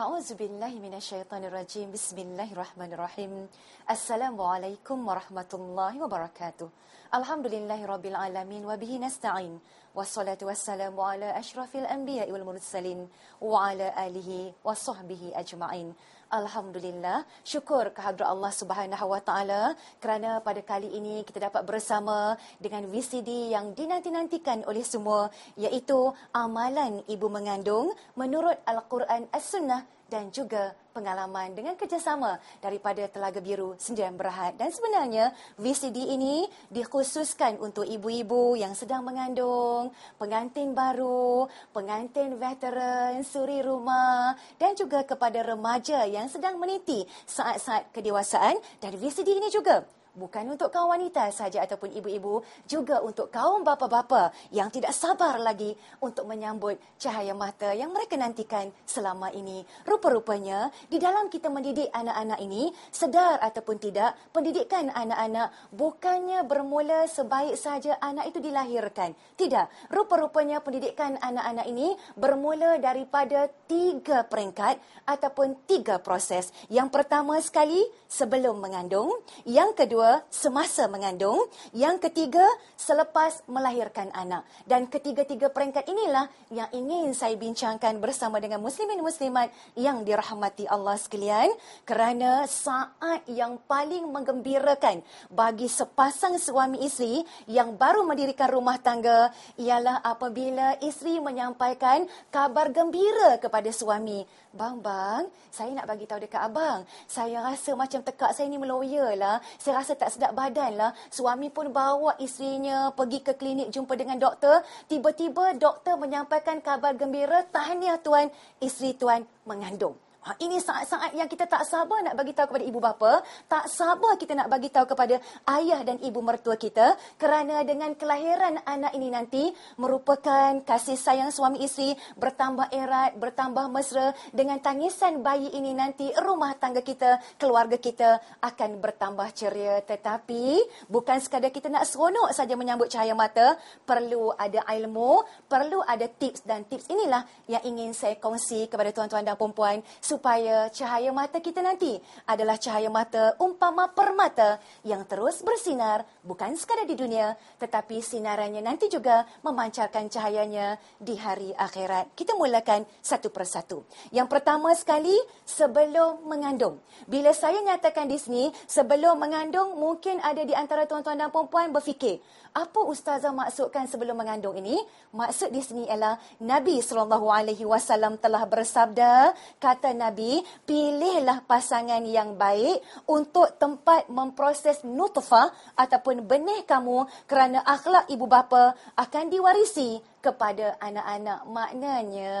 A'udzu billahi minasyaitonir rajim. Bismillahirrahmanirrahim. Assalamualaikum warahmatullahi wabarakatuh. Alhamdulillahirabbil alamin wa bihi nasta'in. Wassalatu wassalamu ala asyrafil anbiya'i wal mursalin wa ala alihi wa sahbihi ajma'in. Alhamdulillah, syukur kehadrat Allah Subhanahu Wa Taala kerana pada kali ini kita dapat bersama dengan VCD yang dinanti-nantikan oleh semua iaitu amalan ibu mengandung menurut Al-Quran As-Sunnah dan juga pengalaman dengan kerjasama daripada Telaga Biru Sendirian Berhad. Dan sebenarnya VCD ini dikhususkan untuk ibu-ibu yang sedang mengandung, pengantin baru, pengantin veteran, suri rumah dan juga kepada remaja yang sedang meniti saat-saat kedewasaan dan VCD ini juga bukan untuk kaum wanita saja ataupun ibu-ibu, juga untuk kaum bapa-bapa yang tidak sabar lagi untuk menyambut cahaya mata yang mereka nantikan selama ini. Rupa-rupanya, di dalam kita mendidik anak-anak ini, sedar ataupun tidak, pendidikan anak-anak bukannya bermula sebaik saja anak itu dilahirkan. Tidak, rupa-rupanya pendidikan anak-anak ini bermula daripada tiga peringkat ataupun tiga proses. Yang pertama sekali, sebelum mengandung. Yang kedua, semasa mengandung. Yang ketiga, selepas melahirkan anak. Dan ketiga-tiga peringkat inilah yang ingin saya bincangkan bersama dengan muslimin muslimat yang dirahmati Allah sekalian. Kerana saat yang paling menggembirakan bagi sepasang suami isteri yang baru mendirikan rumah tangga ialah apabila isteri menyampaikan kabar gembira kepada suami. Bang, bang, saya nak bagi tahu dekat abang. Saya rasa macam tekak saya ni meloya lah. Saya rasa tak sedap badan lah. Suami pun bawa isterinya pergi ke klinik jumpa dengan doktor. Tiba-tiba doktor menyampaikan kabar gembira. Tahniah tuan, isteri tuan mengandung. Ha, ini saat-saat yang kita tak sabar nak bagi tahu kepada ibu bapa, tak sabar kita nak bagi tahu kepada ayah dan ibu mertua kita kerana dengan kelahiran anak ini nanti merupakan kasih sayang suami isteri bertambah erat, bertambah mesra dengan tangisan bayi ini nanti rumah tangga kita, keluarga kita akan bertambah ceria. Tetapi bukan sekadar kita nak seronok saja menyambut cahaya mata, perlu ada ilmu, perlu ada tips. Dan tips inilah yang ingin saya kongsi kepada tuan-tuan dan puan-puan supaya cahaya mata kita nanti adalah cahaya mata umpama permata yang terus bersinar bukan sekadar di dunia tetapi sinarannya nanti juga memancarkan cahayanya di hari akhirat. Kita mulakan satu persatu. Yang pertama sekali sebelum mengandung. Bila saya nyatakan di sini sebelum mengandung mungkin ada di antara tuan-tuan dan puan-puan berfikir, apa ustazah maksudkan sebelum mengandung ini? Maksud di sini ialah Nabi SAW telah bersabda, kata Nabi, pilihlah pasangan yang baik untuk tempat memproses nutfah ataupun benih kamu kerana akhlak ibu bapa akan diwarisi kepada anak-anak. Maknanya,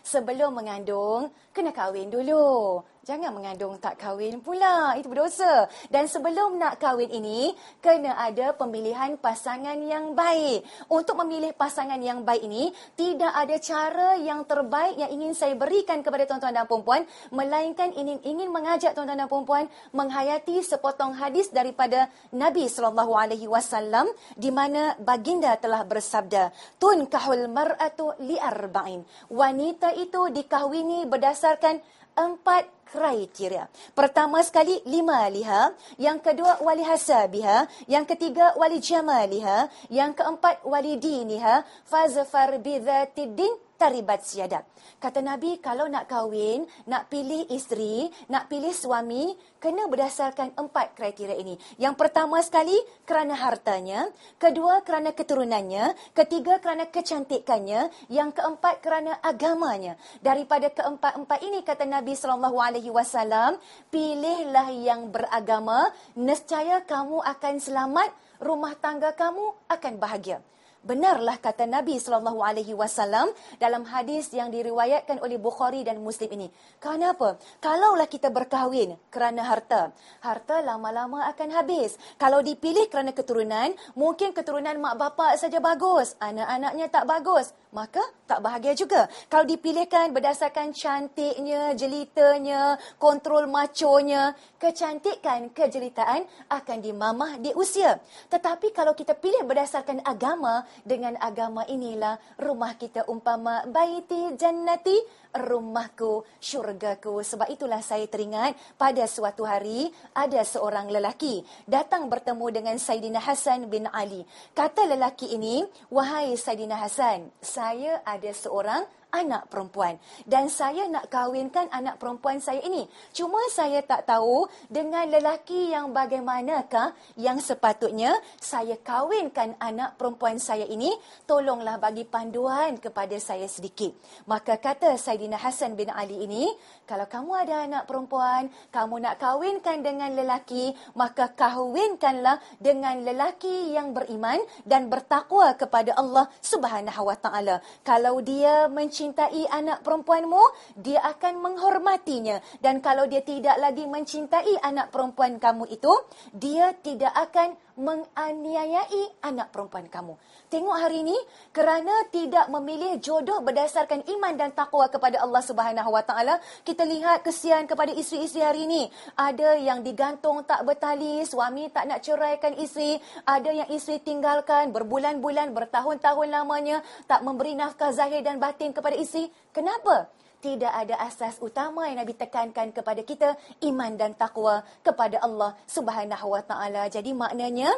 sebelum mengandung, kena kahwin dulu. Jangan mengandung tak kahwin pula. Itu berdosa. Dan sebelum nak kahwin ini, kena ada pemilihan pasangan yang baik. Untuk memilih pasangan yang baik ini, tidak ada cara yang terbaik yang ingin saya berikan kepada tuan-tuan dan puan-puan. Melainkan ingin, ingin mengajak tuan-tuan dan puan-puan menghayati sepotong hadis daripada Nabi SAW di mana baginda telah bersabda, Tun kahul mar'atu li'arba'in. Wanita itu dikahwini berdasarkan empat kriteria. Pertama sekali lima liha, yang kedua wali hasabiha, yang ketiga wali jamaliha, yang keempat wali diniha, fazfar bidzatiddin taribat siadat. Kata Nabi, kalau nak kahwin, nak pilih isteri, nak pilih suami, kena berdasarkan empat kriteria ini. Yang pertama sekali, kerana hartanya. Kedua, kerana keturunannya. Ketiga, kerana kecantikannya. Yang keempat, kerana agamanya. Daripada keempat-empat ini, kata Nabi SAW, pilihlah yang beragama, nescaya kamu akan selamat, rumah tangga kamu akan bahagia. Benarlah kata Nabi sallallahu alaihi wasallam dalam hadis yang diriwayatkan oleh Bukhari dan Muslim ini. Kenapa? Kalaulah kita berkahwin kerana harta, harta lama-lama akan habis. Kalau dipilih kerana keturunan, mungkin keturunan mak bapak saja bagus, anak-anaknya tak bagus, maka tak bahagia juga. Kalau dipilihkan berdasarkan cantiknya, jelitanya, kontrol maconya, kecantikan, kejelitaan akan dimamah di usia. Tetapi kalau kita pilih berdasarkan agama, dengan agama inilah rumah kita umpama baiti jannati rumahku, syurgaku. Sebab itulah saya teringat pada suatu hari ada seorang lelaki datang bertemu dengan Saidina Hasan bin Ali. Kata lelaki ini, "Wahai Saidina Hasan, saya ada seorang anak perempuan dan saya nak kahwinkan anak perempuan saya ini. Cuma saya tak tahu dengan lelaki yang bagaimanakah yang sepatutnya saya kahwinkan anak perempuan saya ini. Tolonglah bagi panduan kepada saya sedikit. Maka kata Saidina Hasan bin Ali ini, kalau kamu ada anak perempuan, kamu nak kahwinkan dengan lelaki, maka kahwinkanlah dengan lelaki yang beriman dan bertakwa kepada Allah Subhanahu Wa Taala. Kalau dia mencintai mencintai anak perempuanmu, dia akan menghormatinya. Dan kalau dia tidak lagi mencintai anak perempuan kamu itu, dia tidak akan menganiayai anak perempuan kamu. Tengok hari ini kerana tidak memilih jodoh berdasarkan iman dan takwa kepada Allah Subhanahu Wa Taala, kita lihat kesian kepada isteri-isteri hari ini. Ada yang digantung tak bertali, suami tak nak ceraikan isteri, ada yang isteri tinggalkan berbulan-bulan, bertahun-tahun lamanya tak memberi nafkah zahir dan batin kepada isteri. Kenapa? Tidak ada asas utama yang Nabi tekankan kepada kita iman dan takwa kepada Allah Subhanahu Wa Taala. Jadi maknanya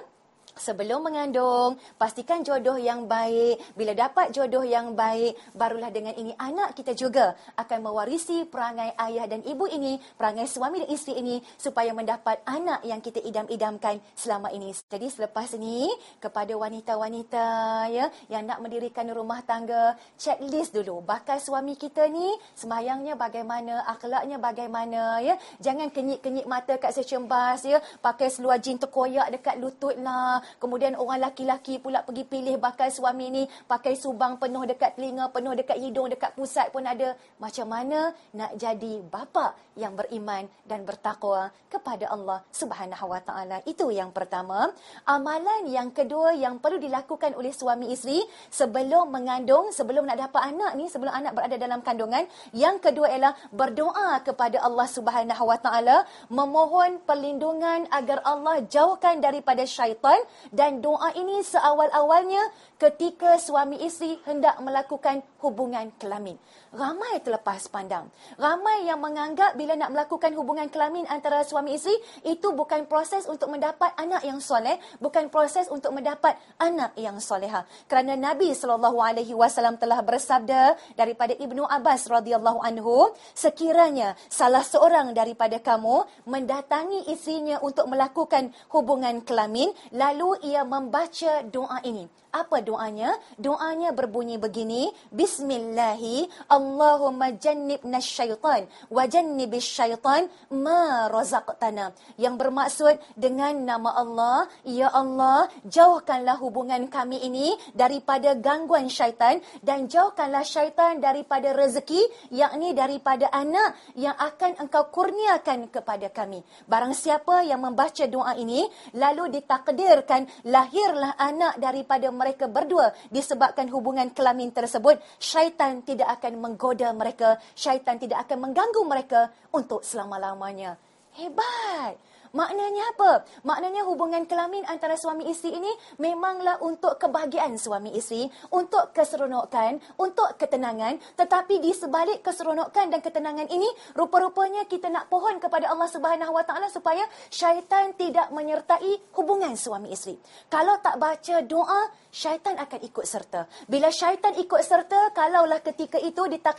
Sebelum mengandung, pastikan jodoh yang baik. Bila dapat jodoh yang baik, barulah dengan ini anak kita juga akan mewarisi perangai ayah dan ibu ini, perangai suami dan isteri ini supaya mendapat anak yang kita idam-idamkan selama ini. Jadi selepas ini, kepada wanita-wanita ya yang nak mendirikan rumah tangga, checklist dulu. Bakal suami kita ni semayangnya bagaimana, akhlaknya bagaimana ya. Jangan kenyit-kenyit mata kat secembas ya, pakai seluar jin terkoyak dekat lutut lah Kemudian orang laki-laki pula pergi pilih bakal suami ni pakai subang penuh dekat telinga, penuh dekat hidung, dekat pusat pun ada. Macam mana nak jadi bapa yang beriman dan bertakwa kepada Allah Subhanahu Wa Taala. Itu yang pertama. Amalan yang kedua yang perlu dilakukan oleh suami isteri sebelum mengandung, sebelum nak dapat anak ni, sebelum anak berada dalam kandungan, yang kedua ialah berdoa kepada Allah Subhanahu Wa Taala, memohon perlindungan agar Allah jauhkan daripada syaitan dan doa ini seawal-awalnya ketika suami isteri hendak melakukan hubungan kelamin. Ramai terlepas pandang. Ramai yang menganggap bila nak melakukan hubungan kelamin antara suami isteri itu bukan proses untuk mendapat anak yang soleh, bukan proses untuk mendapat anak yang soleha. Kerana Nabi SAW telah bersabda daripada Ibnu Abbas radhiyallahu anhu, sekiranya salah seorang daripada kamu mendatangi isterinya untuk melakukan hubungan kelamin lalu ia membaca doa ini. Apa doanya? Doanya berbunyi begini, Bismillahi Allahumma jannibna syaitan wa jannibis syaitan ma razaqtana. Yang bermaksud dengan nama Allah, Ya Allah, jauhkanlah hubungan kami ini daripada gangguan syaitan dan jauhkanlah syaitan daripada rezeki, yakni daripada anak yang akan engkau kurniakan kepada kami. Barang siapa yang membaca doa ini, lalu ditakdirkan lahirlah anak daripada mereka berdua disebabkan hubungan kelamin tersebut, syaitan tidak akan menggoda mereka, syaitan tidak akan mengganggu mereka untuk selama-lamanya. Hebat! Maknanya apa? Maknanya hubungan kelamin antara suami isteri ini memanglah untuk kebahagiaan suami isteri, untuk keseronokan, untuk ketenangan. Tetapi di sebalik keseronokan dan ketenangan ini, rupa-rupanya kita nak pohon kepada Allah Subhanahu Wa Taala supaya syaitan tidak menyertai hubungan suami isteri. Kalau tak baca doa, syaitan akan ikut serta. Bila syaitan ikut serta, kalaulah ketika itu ditakdir